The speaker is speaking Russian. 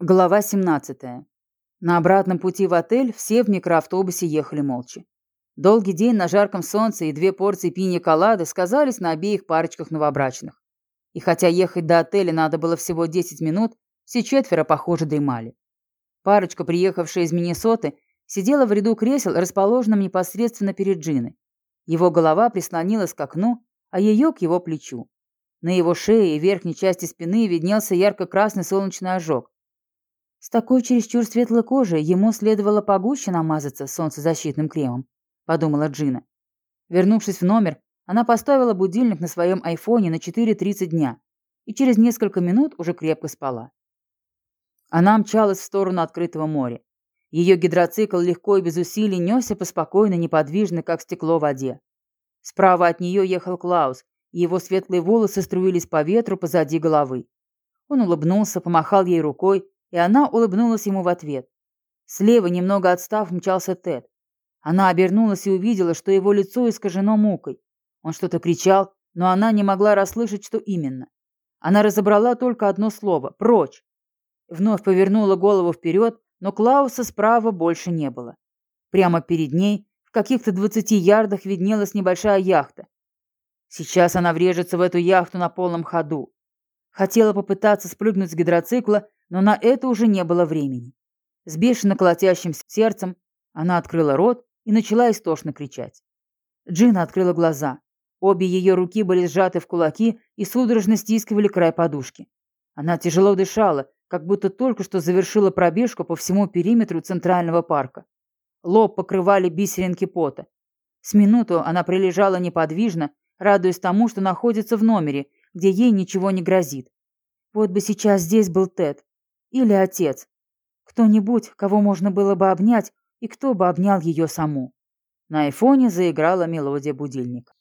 Глава 17. На обратном пути в отель все в микроавтобусе ехали молча. Долгий день на жарком солнце и две порции пинья-колады сказались на обеих парочках новобрачных. И хотя ехать до отеля надо было всего 10 минут, все четверо, похоже, дремали. Парочка, приехавшая из Миннесоты, сидела в ряду кресел, расположенном непосредственно перед Джиной. Его голова прислонилась к окну, а ее к его плечу. На его шее и верхней части спины виднелся ярко-красный солнечный ожог. С такой чересчур светлой кожей ему следовало погуще намазаться солнцезащитным кремом, подумала Джина. Вернувшись в номер, она поставила будильник на своем айфоне на 4.30 дня и через несколько минут уже крепко спала. Она мчалась в сторону открытого моря. Ее гидроцикл легко и без усилий несся по спокойной, неподвижной, как стекло, воде. Справа от нее ехал Клаус, и его светлые волосы струились по ветру позади головы. Он улыбнулся, помахал ей рукой, и она улыбнулась ему в ответ. Слева, немного отстав, мчался Тед. Она обернулась и увидела, что его лицо искажено мукой. Он что-то кричал, но она не могла расслышать, что именно. Она разобрала только одно слово — «прочь». Вновь повернула голову вперед, но Клауса справа больше не было. Прямо перед ней, в каких-то двадцати ярдах, виднелась небольшая яхта. Сейчас она врежется в эту яхту на полном ходу. Хотела попытаться спрыгнуть с гидроцикла, но на это уже не было времени. С бешено колотящимся сердцем она открыла рот и начала истошно кричать. Джина открыла глаза. Обе ее руки были сжаты в кулаки и судорожно стискивали край подушки. Она тяжело дышала, как будто только что завершила пробежку по всему периметру Центрального парка. Лоб покрывали бисеринки пота. С минуту она прилежала неподвижно, радуясь тому, что находится в номере, где ей ничего не грозит. Вот бы сейчас здесь был Тед. Или отец. Кто-нибудь, кого можно было бы обнять, и кто бы обнял ее саму. На айфоне заиграла мелодия будильника.